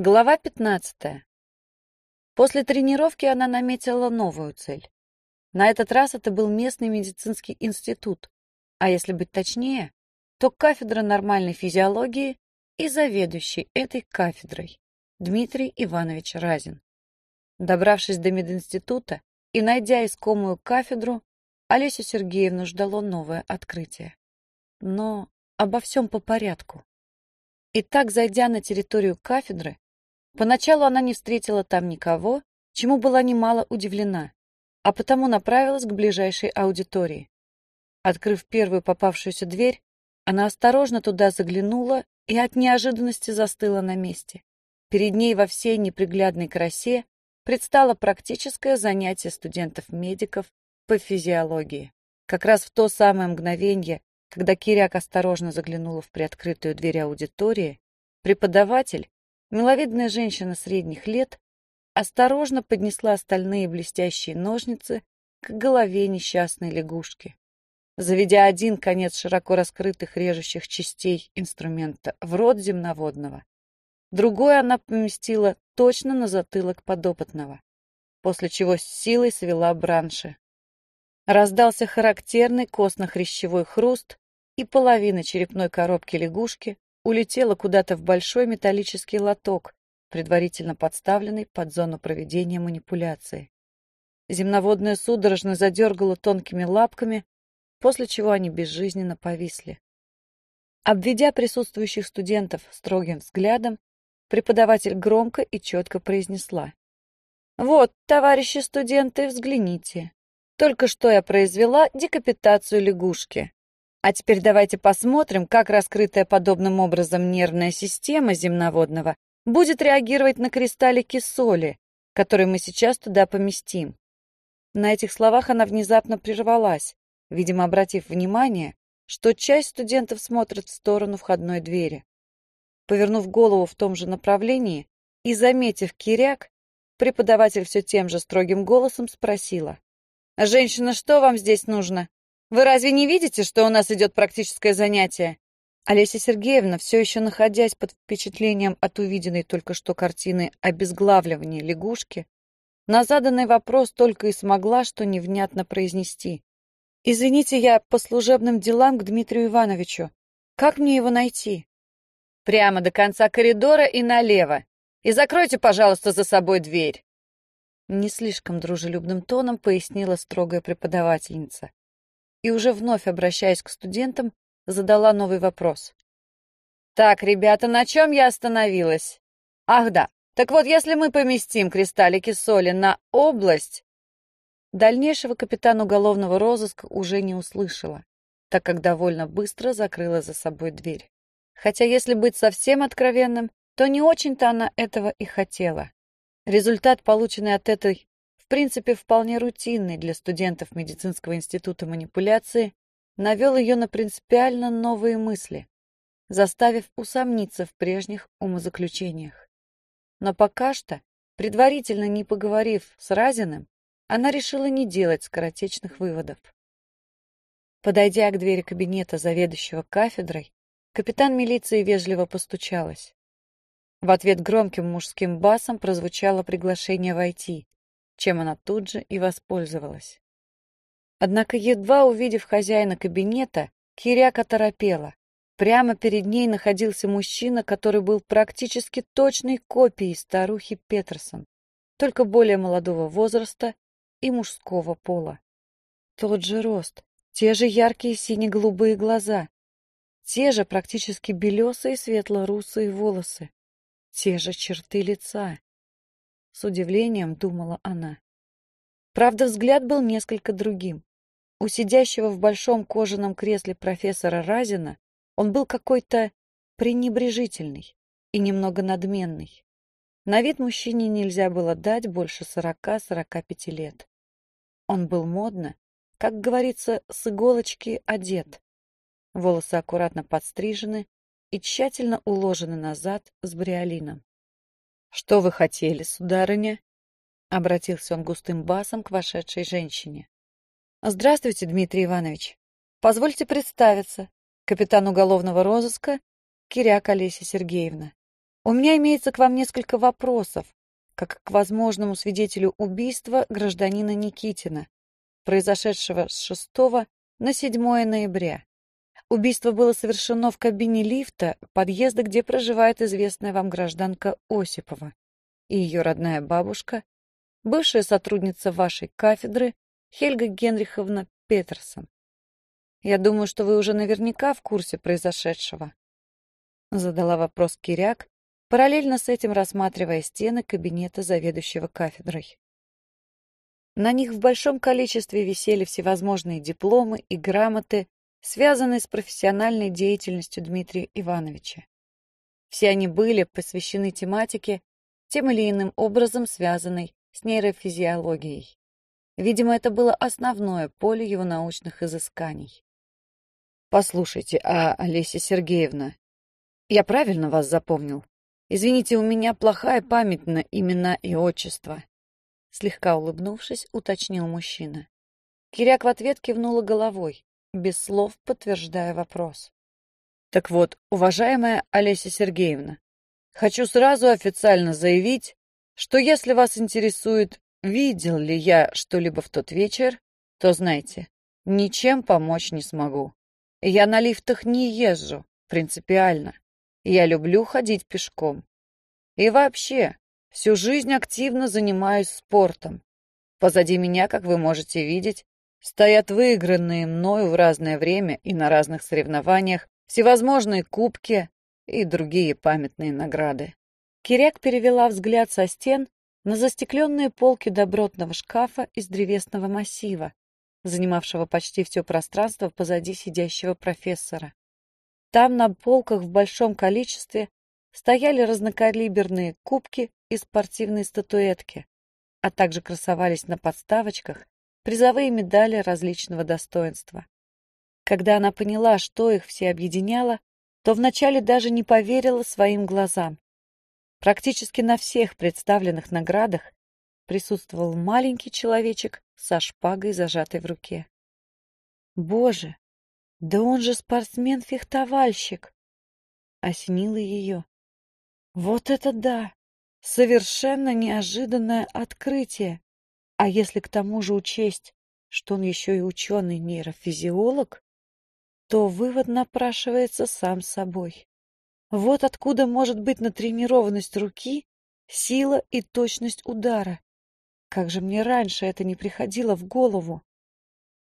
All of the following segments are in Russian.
Глава 15. После тренировки она наметила новую цель. На этот раз это был местный медицинский институт, а если быть точнее, то кафедра нормальной физиологии и заведующий этой кафедрой Дмитрий Иванович Разин. Добравшись до мединститута и найдя искомую кафедру, Олесю Сергеевну ждало новое открытие. Но обо всем по порядку. Итак, зайдя на территорию кафедры, Поначалу она не встретила там никого, чему была немало удивлена, а потому направилась к ближайшей аудитории. Открыв первую попавшуюся дверь, она осторожно туда заглянула и от неожиданности застыла на месте. Перед ней во всей неприглядной красе предстало практическое занятие студентов-медиков по физиологии. Как раз в то самое мгновение, когда Киряк осторожно заглянула в приоткрытую дверь аудитории, преподаватель, Миловидная женщина средних лет осторожно поднесла остальные блестящие ножницы к голове несчастной лягушки. Заведя один конец широко раскрытых режущих частей инструмента в рот земноводного, другой она поместила точно на затылок подопытного, после чего с силой свела бранши. Раздался характерный костно-хрящевой хруст, и половина черепной коробки лягушки улетела куда-то в большой металлический лоток, предварительно подставленный под зону проведения манипуляции. Земноводная судорожно задергала тонкими лапками, после чего они безжизненно повисли. Обведя присутствующих студентов строгим взглядом, преподаватель громко и четко произнесла. «Вот, товарищи студенты, взгляните. Только что я произвела декапитацию лягушки. А теперь давайте посмотрим, как раскрытая подобным образом нервная система земноводного будет реагировать на кристаллики соли, которые мы сейчас туда поместим. На этих словах она внезапно прервалась, видимо, обратив внимание, что часть студентов смотрит в сторону входной двери. Повернув голову в том же направлении и заметив киряк, преподаватель все тем же строгим голосом спросила. «Женщина, что вам здесь нужно?» Вы разве не видите, что у нас идет практическое занятие?» Олеся Сергеевна, все еще находясь под впечатлением от увиденной только что картины обезглавливания лягушки, на заданный вопрос только и смогла что невнятно произнести. «Извините, я по служебным делам к Дмитрию Ивановичу. Как мне его найти?» «Прямо до конца коридора и налево. И закройте, пожалуйста, за собой дверь». Не слишком дружелюбным тоном пояснила строгая преподавательница и уже вновь обращаясь к студентам, задала новый вопрос. «Так, ребята, на чем я остановилась? Ах да, так вот, если мы поместим кристаллики соли на область...» Дальнейшего капитан уголовного розыска уже не услышала, так как довольно быстро закрыла за собой дверь. Хотя, если быть совсем откровенным, то не очень-то она этого и хотела. Результат, полученный от этой принципе вполне рутинной для студентов медицинского института манипуляции, навел ее на принципиально новые мысли, заставив усомниться в прежних умозаключениях. Но пока что, предварительно не поговорив с Разиным, она решила не делать скоротечных выводов. Подойдя к двери кабинета заведующего кафедрой, капитан милиции вежливо постучалась. В ответ громким мужским басом прозвучало приглашение войти, чем она тут же и воспользовалась. Однако, едва увидев хозяина кабинета, Киряк оторопела. Прямо перед ней находился мужчина, который был практически точной копией старухи Петерсон, только более молодого возраста и мужского пола. Тот же рост, те же яркие сине-голубые глаза, те же практически белесые светло-русые волосы, те же черты лица. С удивлением думала она. Правда, взгляд был несколько другим. У сидящего в большом кожаном кресле профессора Разина он был какой-то пренебрежительный и немного надменный. На вид мужчине нельзя было дать больше сорока-сорока пяти лет. Он был модно, как говорится, с иголочки одет. Волосы аккуратно подстрижены и тщательно уложены назад с бриолином. «Что вы хотели, сударыня?» — обратился он густым басом к вошедшей женщине. «Здравствуйте, Дмитрий Иванович. Позвольте представиться. Капитан уголовного розыска Киряк Олеся Сергеевна». У меня имеется к вам несколько вопросов, как к возможному свидетелю убийства гражданина Никитина, произошедшего с 6 на 7 ноября. Убийство было совершено в кабине лифта подъезда, где проживает известная вам гражданка Осипова и ее родная бабушка, бывшая сотрудница вашей кафедры Хельга Генриховна Петерсон. Я думаю, что вы уже наверняка в курсе произошедшего. Задала вопрос Киряк, параллельно с этим рассматривая стены кабинета заведующего кафедрой. На них в большом количестве висели всевозможные дипломы и грамоты, связанные с профессиональной деятельностью Дмитрия Ивановича. Все они были посвящены тематике, тем или иным образом связанной с нейрофизиологией. Видимо, это было основное поле его научных изысканий. «Послушайте, а Олеся Сергеевна, я правильно вас запомнил? Извините, у меня плохая память на имена и отчества». Слегка улыбнувшись, уточнил мужчина. Киряк в ответ кивнула головой, без слов подтверждая вопрос. «Так вот, уважаемая Олеся Сергеевна, хочу сразу официально заявить, что если вас интересует, видел ли я что-либо в тот вечер, то знайте, ничем помочь не смогу. Я на лифтах не езжу, принципиально. Я люблю ходить пешком. И вообще, всю жизнь активно занимаюсь спортом. Позади меня, как вы можете видеть, стоят выигранные мною в разное время и на разных соревнованиях всевозможные кубки и другие памятные награды. Киряк перевела взгляд со стен на застекленные полки добротного шкафа из древесного массива, занимавшего почти все пространство позади сидящего профессора. Там на полках в большом количестве стояли разнокалиберные кубки и спортивные статуэтки, а также красовались на подставочках призовые медали различного достоинства. Когда она поняла, что их все объединяло, то вначале даже не поверила своим глазам. Практически на всех представленных наградах присутствовал маленький человечек со шпагой, зажатой в руке. Боже, да он же спортсмен-фехтовальщик! Осенило ее. Вот это да! Совершенно неожиданное открытие! А если к тому же учесть, что он еще и ученый-нейрофизиолог, то вывод напрашивается сам собой. Вот откуда может быть натренированность руки, сила и точность удара. Как же мне раньше это не приходило в голову?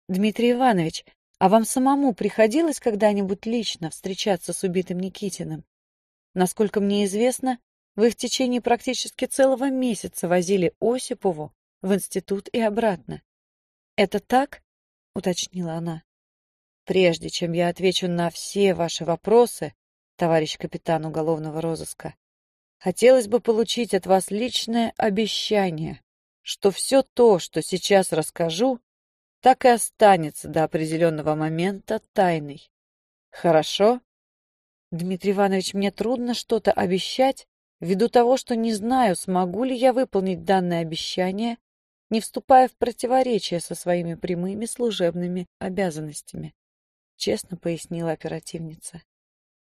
Дмитрий Иванович, а вам самому приходилось когда-нибудь лично встречаться с убитым Никитиным? Насколько мне известно, вы в течение практически целого месяца возили Осипову в институт и обратно. Это так? уточнила она. Прежде чем я отвечу на все ваши вопросы, товарищ капитан уголовного розыска, хотелось бы получить от вас личное обещание, что все то, что сейчас расскажу, так и останется до определенного момента тайной. Хорошо? Дмитрий Иванович, мне трудно что-то обещать, ввиду того, что не знаю, смогу ли я выполнить данное обещание, не вступая в противоречие со своими прямыми служебными обязанностями, честно пояснила оперативница.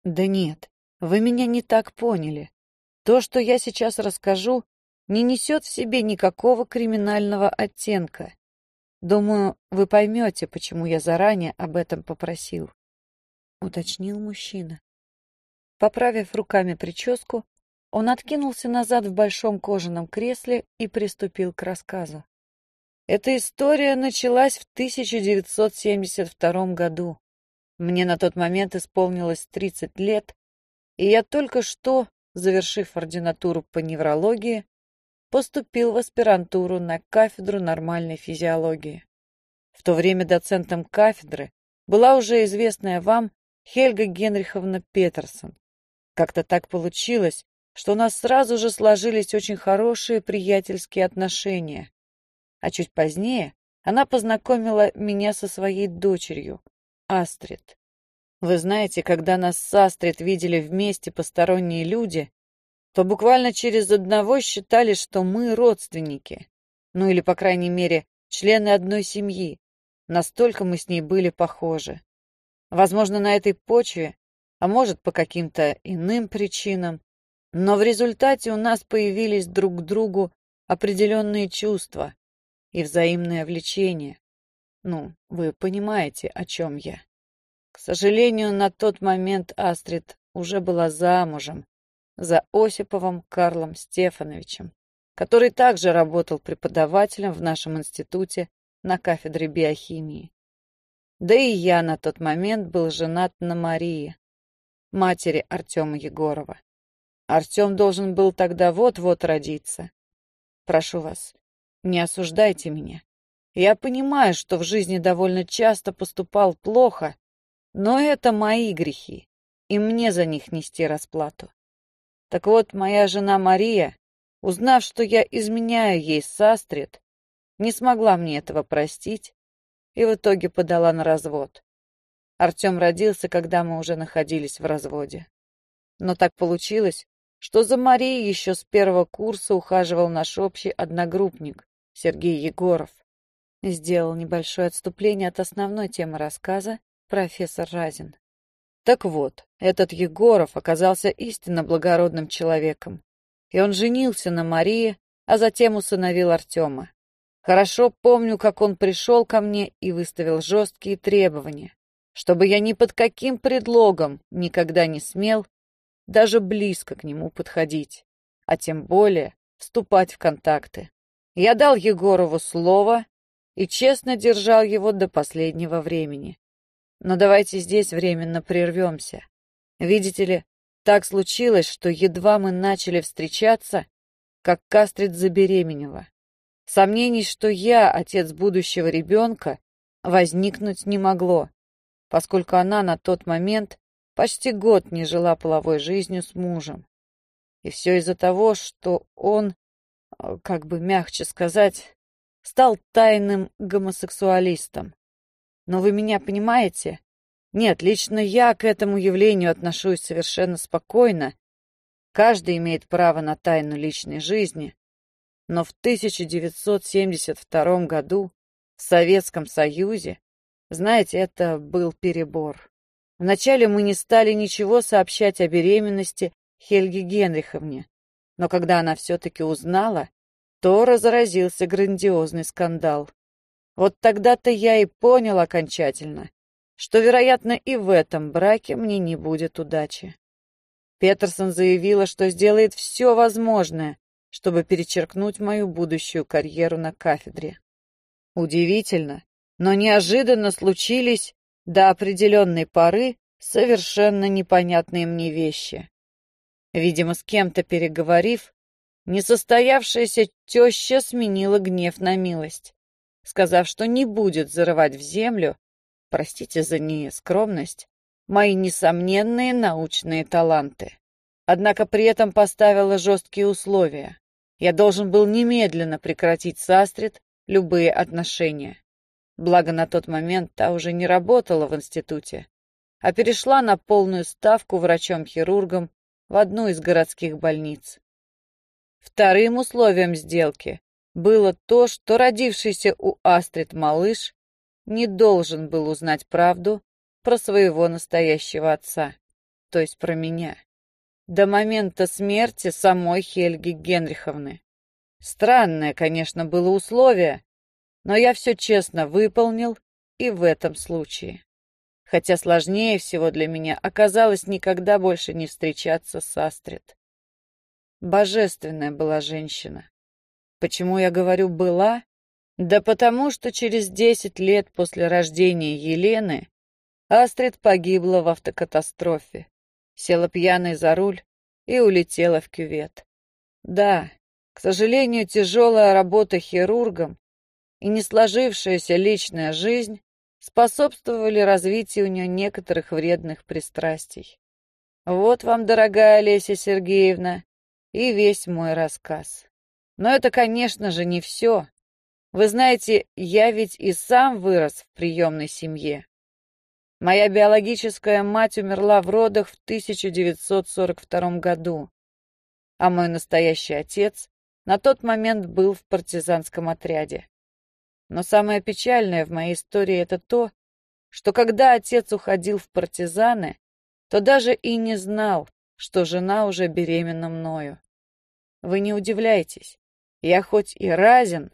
Да нет, вы меня не так поняли. То, что я сейчас расскажу, не несет в себе никакого криминального оттенка. Думаю, вы поймете, почему я заранее об этом попросил, уточнил мужчина. Поправив руками прическу, он откинулся назад в большом кожаном кресле и приступил к рассказу. Эта история началась в 1972 году. Мне на тот момент исполнилось 30 лет, и я только что, завершив ординатуру по неврологии, поступил в аспирантуру на кафедру нормальной физиологии. В то время доцентом кафедры была уже известная вам Хельга Генриховна Петерсон. Как-то так получилось, что у нас сразу же сложились очень хорошие приятельские отношения. А чуть позднее она познакомила меня со своей дочерью, Астрид. Вы знаете, когда нас с Астрид видели вместе посторонние люди, то буквально через одного считали, что мы родственники. Ну или, по крайней мере, члены одной семьи. Настолько мы с ней были похожи. Возможно, на этой почве, а может, по каким-то иным причинам, Но в результате у нас появились друг к другу определенные чувства и взаимное влечение. Ну, вы понимаете, о чем я. К сожалению, на тот момент Астрид уже была замужем за Осиповым Карлом Стефановичем, который также работал преподавателем в нашем институте на кафедре биохимии. Да и я на тот момент был женат на Марии, матери Артема Егорова. Артем должен был тогда вот-вот родиться. Прошу вас, не осуждайте меня. Я понимаю, что в жизни довольно часто поступал плохо, но это мои грехи, и мне за них нести расплату. Так вот, моя жена Мария, узнав, что я изменяю ей с не смогла мне этого простить и в итоге подала на развод. Артем родился, когда мы уже находились в разводе. Но так получилось, что за Марией еще с первого курса ухаживал наш общий одногруппник Сергей Егоров. Сделал небольшое отступление от основной темы рассказа профессор Разин. Так вот, этот Егоров оказался истинно благородным человеком, и он женился на Марии, а затем усыновил Артема. Хорошо помню, как он пришел ко мне и выставил жесткие требования, чтобы я ни под каким предлогом никогда не смел даже близко к нему подходить, а тем более вступать в контакты. Я дал Егорову слово и честно держал его до последнего времени. Но давайте здесь временно прервемся. Видите ли, так случилось, что едва мы начали встречаться, как Кастрид забеременела. Сомнений, что я отец будущего ребенка, возникнуть не могло, поскольку она на тот момент почти год не жила половой жизнью с мужем. И все из-за того, что он, э, как бы мягче сказать, стал тайным гомосексуалистом. Но вы меня понимаете? Нет, лично я к этому явлению отношусь совершенно спокойно. Каждый имеет право на тайну личной жизни. Но в 1972 году в Советском Союзе, знаете, это был перебор. Вначале мы не стали ничего сообщать о беременности Хельги Генриховне, но когда она все-таки узнала, то разразился грандиозный скандал. Вот тогда-то я и понял окончательно, что, вероятно, и в этом браке мне не будет удачи. Петерсон заявила, что сделает все возможное, чтобы перечеркнуть мою будущую карьеру на кафедре. Удивительно, но неожиданно случились до определенной поры совершенно непонятные мне вещи. Видимо, с кем-то переговорив, несостоявшаяся теща сменила гнев на милость сказав, что не будет зарывать в землю, простите за нескромность, мои несомненные научные таланты. Однако при этом поставила жесткие условия. Я должен был немедленно прекратить с Астрид любые отношения. Благо на тот момент та уже не работала в институте, а перешла на полную ставку врачом-хирургом в одну из городских больниц. Вторым условием сделки было то, что родившийся у Астрид малыш не должен был узнать правду про своего настоящего отца, то есть про меня, до момента смерти самой Хельги Генриховны. Странное, конечно, было условие, но я все честно выполнил и в этом случае. Хотя сложнее всего для меня оказалось никогда больше не встречаться с Астрид. Божественная была женщина. Почему я говорю «была»? Да потому что через десять лет после рождения Елены Астрид погибла в автокатастрофе, села пьяной за руль и улетела в кювет. Да, к сожалению, тяжелая работа хирургом и не сложившаяся личная жизнь способствовали развитию у нее некоторых вредных пристрастий. Вот вам, дорогая Олеся Сергеевна, и весь мой рассказ. Но это, конечно же, не все. Вы знаете, я ведь и сам вырос в приемной семье. Моя биологическая мать умерла в родах в 1942 году, а мой настоящий отец на тот момент был в партизанском отряде. Но самое печальное в моей истории это то, что когда отец уходил в партизаны, то даже и не знал, что жена уже беременна мною. Вы не удивляйтесь, я хоть и разен,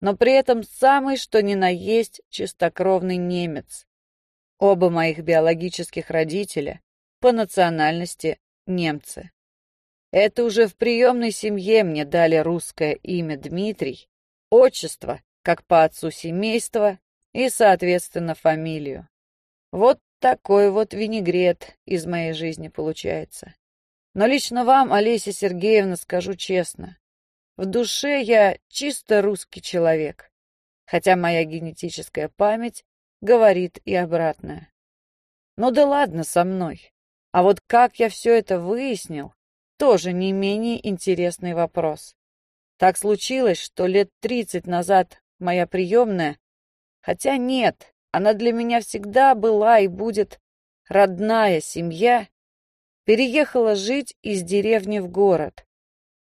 но при этом самый что ни на есть чистокровный немец. Оба моих биологических родителя по национальности немцы. Это уже в приемной семье мне дали русское имя Дмитрий, отчество, как по отцу семейства, и, соответственно, фамилию. Вот такой вот винегрет из моей жизни получается. Но лично вам, Олеся Сергеевна, скажу честно, в душе я чисто русский человек, хотя моя генетическая память говорит и обратное. Ну да ладно со мной. А вот как я все это выяснил, тоже не менее интересный вопрос. Так случилось, что лет тридцать назад моя приемная, хотя нет, она для меня всегда была и будет родная семья, переехала жить из деревни в город.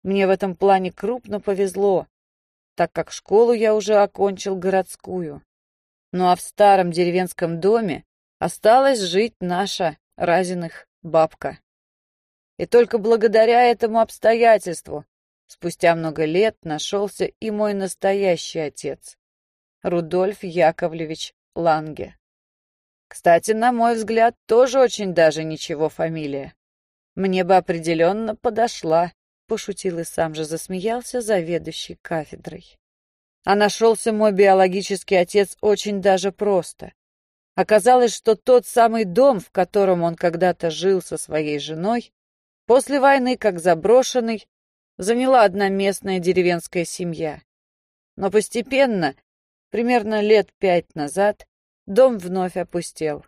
Мне в этом плане крупно повезло, так как школу я уже окончил городскую. Ну а в старом деревенском доме осталась жить наша Разиных бабка. И только благодаря этому обстоятельству спустя много лет нашелся и мой настоящий отец, Рудольф Яковлевич Ланге. Кстати, на мой взгляд, тоже очень даже ничего фамилия. Мне бы определенно подошла, пошутил и сам же засмеялся заведующий кафедрой. А нашелся мой биологический отец очень даже просто. Оказалось, что тот самый дом, в котором он когда-то жил со своей женой, после войны, как заброшенный, заняла одна местная деревенская семья. Но постепенно, примерно лет пять назад, дом вновь опустел.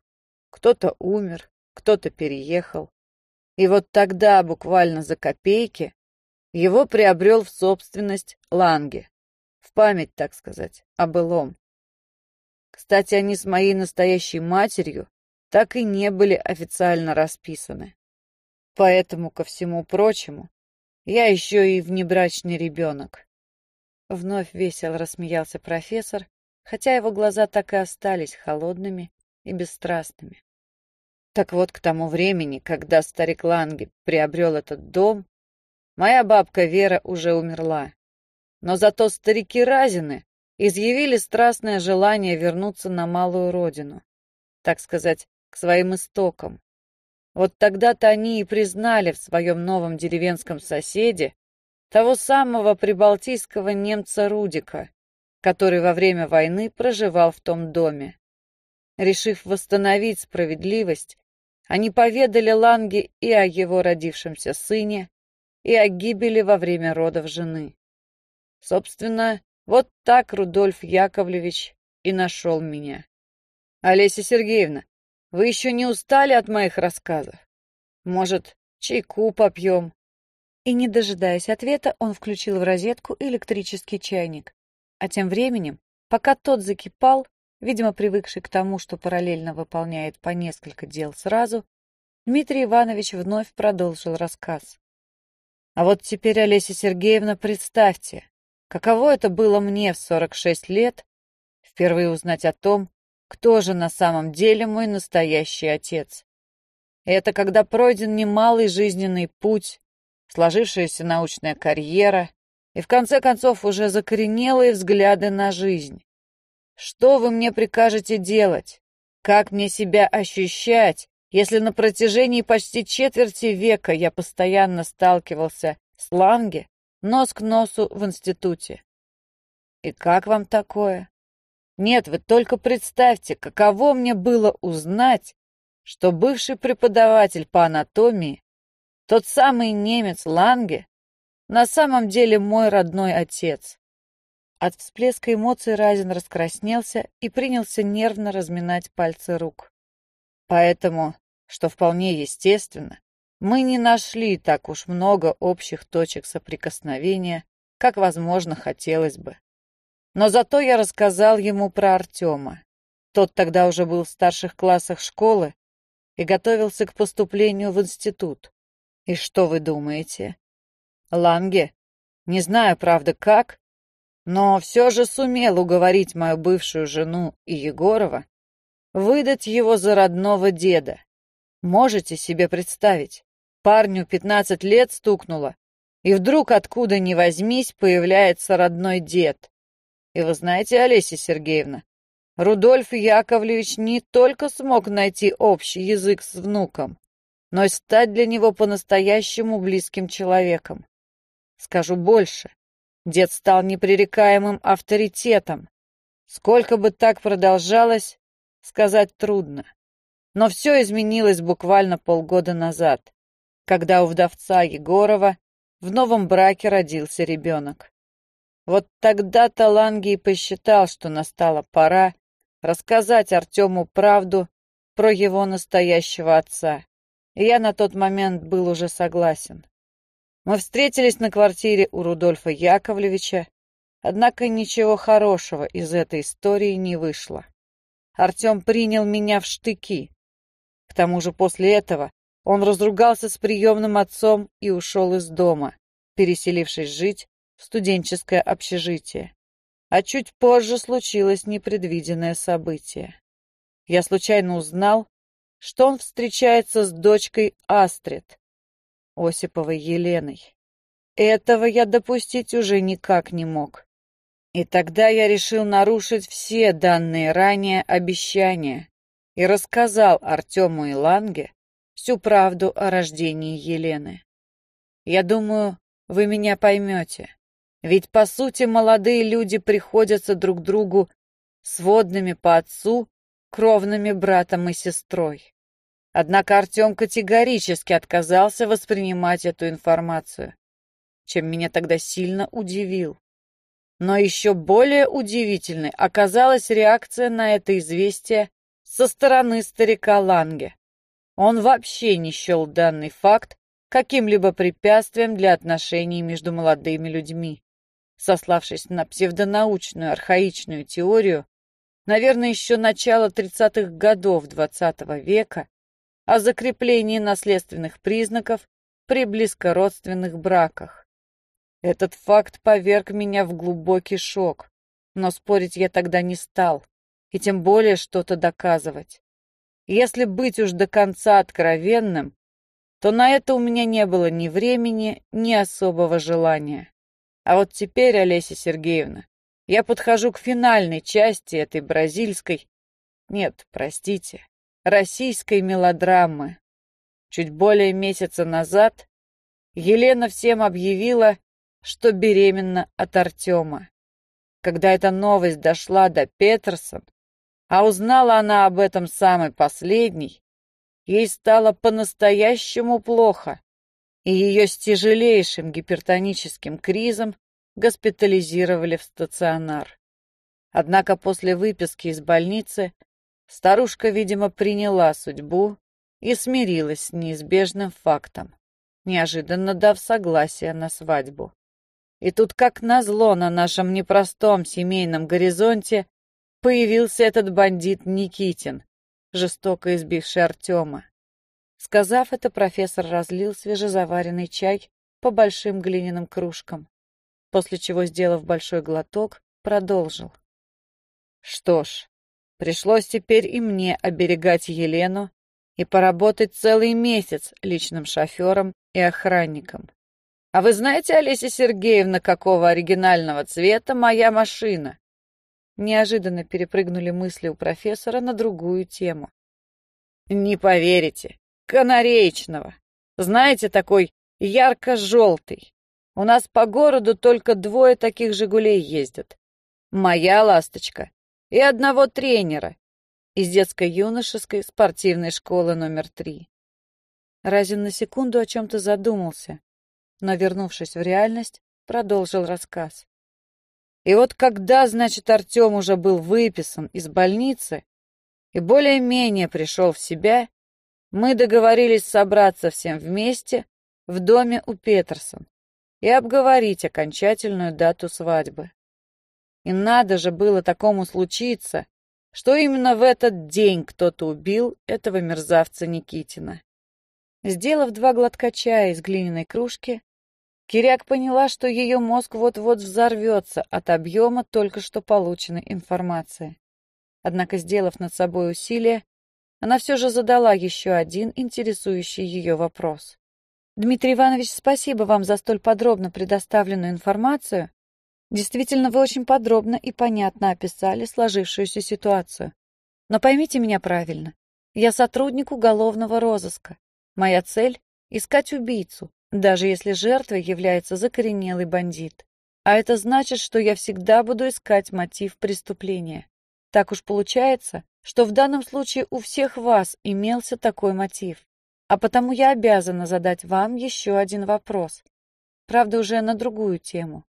Кто-то умер, кто-то переехал. И вот тогда, буквально за копейки, его приобрел в собственность Ланге. В память, так сказать, о былом. Кстати, они с моей настоящей матерью так и не были официально расписаны. Поэтому, ко всему прочему, я еще и внебрачный ребенок. Вновь весело рассмеялся профессор, хотя его глаза так и остались холодными и бесстрастными. Так вот, к тому времени, когда старик Ланги приобрел этот дом, моя бабка Вера уже умерла. Но зато старики Разины изъявили страстное желание вернуться на малую родину, так сказать, к своим истокам. Вот тогда-то они и признали в своем новом деревенском соседе того самого прибалтийского немца Рудика, который во время войны проживал в том доме. Решив восстановить справедливость, они поведали Ланге и о его родившемся сыне, и о гибели во время родов жены. Собственно, вот так Рудольф Яковлевич и нашел меня. Олеся Сергеевна, вы еще не устали от моих рассказов? Может, чайку попьем? И, не дожидаясь ответа, он включил в розетку электрический чайник. А тем временем, пока тот закипал, видимо, привыкший к тому, что параллельно выполняет по несколько дел сразу, Дмитрий Иванович вновь продолжил рассказ. А вот теперь, Олеся Сергеевна, представьте, Каково это было мне в 46 лет впервые узнать о том, кто же на самом деле мой настоящий отец. Это когда пройден немалый жизненный путь, сложившаяся научная карьера и, в конце концов, уже закоренелые взгляды на жизнь. Что вы мне прикажете делать? Как мне себя ощущать, если на протяжении почти четверти века я постоянно сталкивался с Ланге, нос к носу в институте. И как вам такое? Нет, вы только представьте, каково мне было узнать, что бывший преподаватель по анатомии, тот самый немец Ланге, на самом деле мой родной отец. От всплеска эмоций Разин раскраснелся и принялся нервно разминать пальцы рук. Поэтому, что вполне естественно, мы не нашли так уж много общих точек соприкосновения, как, возможно, хотелось бы. Но зато я рассказал ему про Артема. Тот тогда уже был в старших классах школы и готовился к поступлению в институт. И что вы думаете? Ланге, не знаю, правда, как, но все же сумел уговорить мою бывшую жену и Егорова выдать его за родного деда. Можете себе представить? Парню пятнадцать лет стукнуло, и вдруг откуда ни возьмись появляется родной дед. И вы знаете, Олеся Сергеевна, Рудольф Яковлевич не только смог найти общий язык с внуком, но и стать для него по-настоящему близким человеком. Скажу больше, дед стал непререкаемым авторитетом. Сколько бы так продолжалось, сказать трудно. Но все изменилось буквально полгода назад, когда у вдовца Егорова в новом браке родился ребенок. Вот тогда-то Лангий посчитал, что настала пора рассказать Артему правду про его настоящего отца. И я на тот момент был уже согласен. Мы встретились на квартире у Рудольфа Яковлевича, однако ничего хорошего из этой истории не вышло. Артем принял меня в штыки. К тому же после этого он разругался с приемным отцом и ушел из дома, переселившись жить студенческое общежитие. А чуть позже случилось непредвиденное событие. Я случайно узнал, что он встречается с дочкой Астрид, Осиповой Еленой. Этого я допустить уже никак не мог. И тогда я решил нарушить все данные ранее обещания и рассказал Артему и Ланге всю правду о рождении Елены. Я думаю, вы меня поймете. Ведь, по сути, молодые люди приходятся друг другу сводными по отцу, кровными братом и сестрой. Однако Артем категорически отказался воспринимать эту информацию, чем меня тогда сильно удивил. Но еще более удивительной оказалась реакция на это известие со стороны старика Ланге. Он вообще не счел данный факт каким-либо препятствием для отношений между молодыми людьми сославшись на псевдонаучную архаичную теорию, наверное, еще начала 30-х годов XX -го века, о закреплении наследственных признаков при близкородственных браках. Этот факт поверг меня в глубокий шок, но спорить я тогда не стал, и тем более что-то доказывать. Если быть уж до конца откровенным, то на это у меня не было ни времени, ни особого желания. А вот теперь, Олеся Сергеевна, я подхожу к финальной части этой бразильской, нет, простите, российской мелодрамы. Чуть более месяца назад Елена всем объявила, что беременна от Артема. Когда эта новость дошла до Петерсон, а узнала она об этом самой последней, ей стало по-настоящему плохо и ее с тяжелейшим гипертоническим кризом госпитализировали в стационар. Однако после выписки из больницы старушка, видимо, приняла судьбу и смирилась с неизбежным фактом, неожиданно дав согласие на свадьбу. И тут, как назло, на нашем непростом семейном горизонте появился этот бандит Никитин, жестоко избивший Артема. Сказав это, профессор разлил свежезаваренный чай по большим глиняным кружкам, после чего, сделав большой глоток, продолжил. Что ж, пришлось теперь и мне оберегать Елену и поработать целый месяц личным шофером и охранником. А вы знаете, Олеся Сергеевна, какого оригинального цвета моя машина? Неожиданно перепрыгнули мысли у профессора на другую тему. Не поверите, канареечного. Знаете, такой ярко-желтый. У нас по городу только двое таких «Жигулей» ездят. Моя «Ласточка» и одного тренера из детско-юношеской спортивной школы номер три. Разин на секунду о чем-то задумался, но, вернувшись в реальность, продолжил рассказ. И вот когда, значит, Артем уже был выписан из больницы и более-менее пришел в себя, мы договорились собраться всем вместе в доме у Петерсон и обговорить окончательную дату свадьбы. И надо же было такому случиться, что именно в этот день кто-то убил этого мерзавца Никитина. Сделав два глотка чая из глиняной кружки, Киряк поняла, что ее мозг вот-вот взорвется от объема только что полученной информации. Однако, сделав над собой усилие, она все же задала еще один интересующий ее вопрос. Дмитрий Иванович, спасибо вам за столь подробно предоставленную информацию. Действительно, вы очень подробно и понятно описали сложившуюся ситуацию. Но поймите меня правильно. Я сотрудник уголовного розыска. Моя цель — искать убийцу, даже если жертвой является закоренелый бандит. А это значит, что я всегда буду искать мотив преступления. Так уж получается, что в данном случае у всех вас имелся такой мотив. А потому я обязана задать вам еще один вопрос. Правда, уже на другую тему.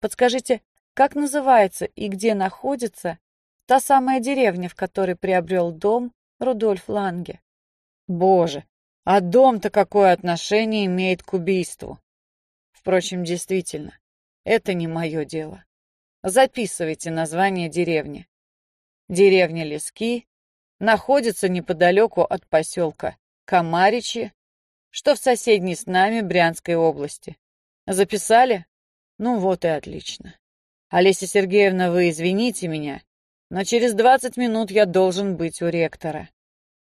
Подскажите, как называется и где находится та самая деревня, в которой приобрел дом Рудольф Ланге? Боже, а дом-то какое отношение имеет к убийству? Впрочем, действительно, это не мое дело. Записывайте название деревни. Деревня Лески находится неподалеку от поселка Камаричи, что в соседней с нами Брянской области. Записали? Ну вот и отлично. Олеся Сергеевна, вы извините меня, но через двадцать минут я должен быть у ректора.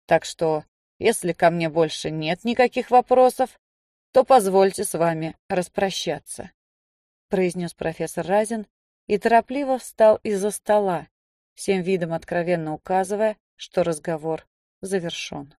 Так что, если ко мне больше нет никаких вопросов, то позвольте с вами распрощаться, произнес профессор Разин и торопливо встал из-за стола, всем видом откровенно указывая, что разговор завершен.